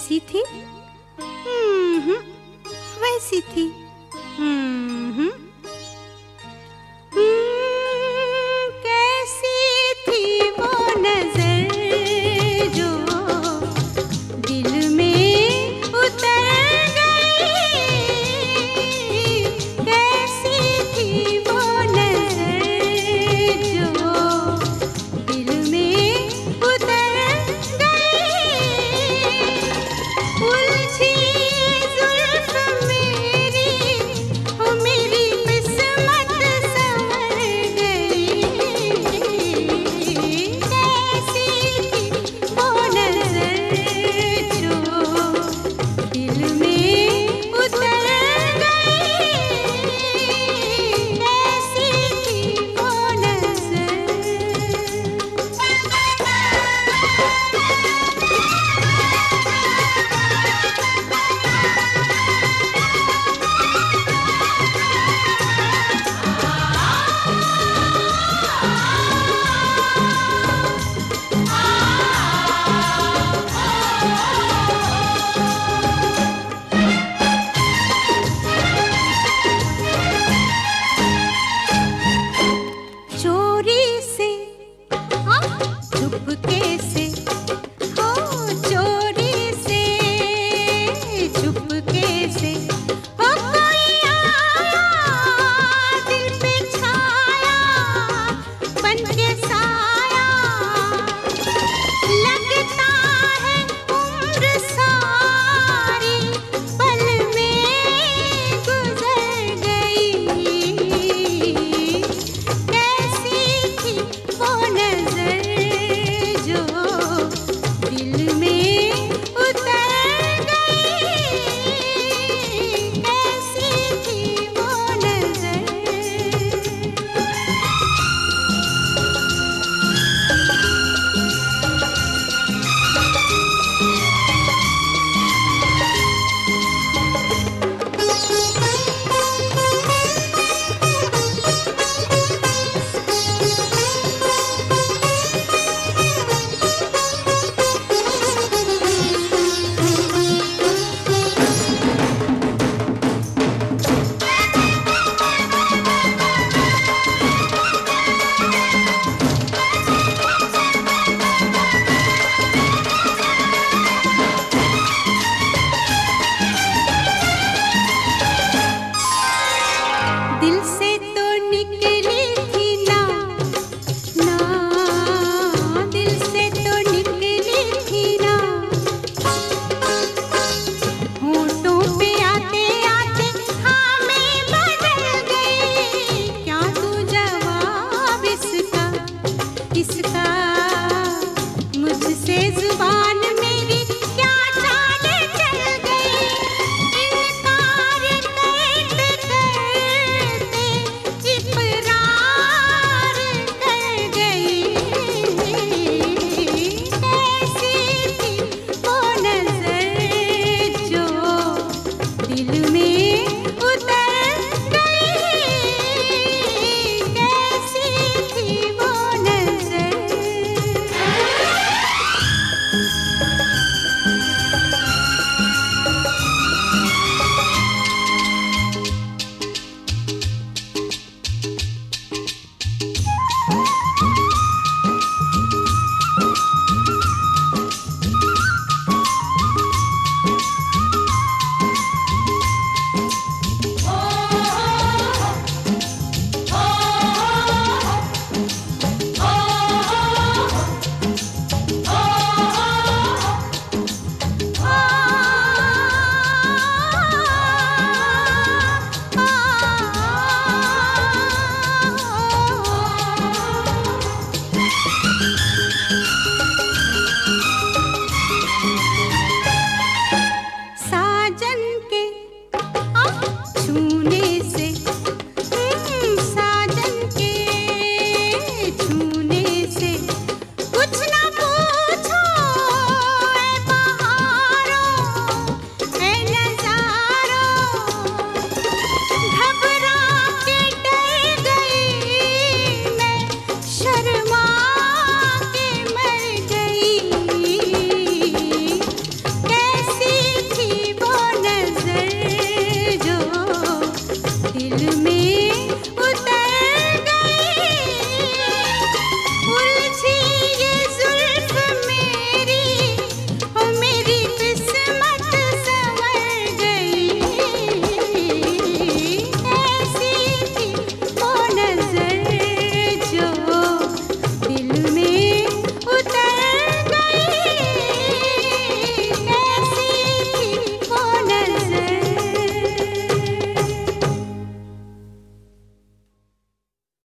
ऐसी थी? हम्म, वैसी थी। हम्म।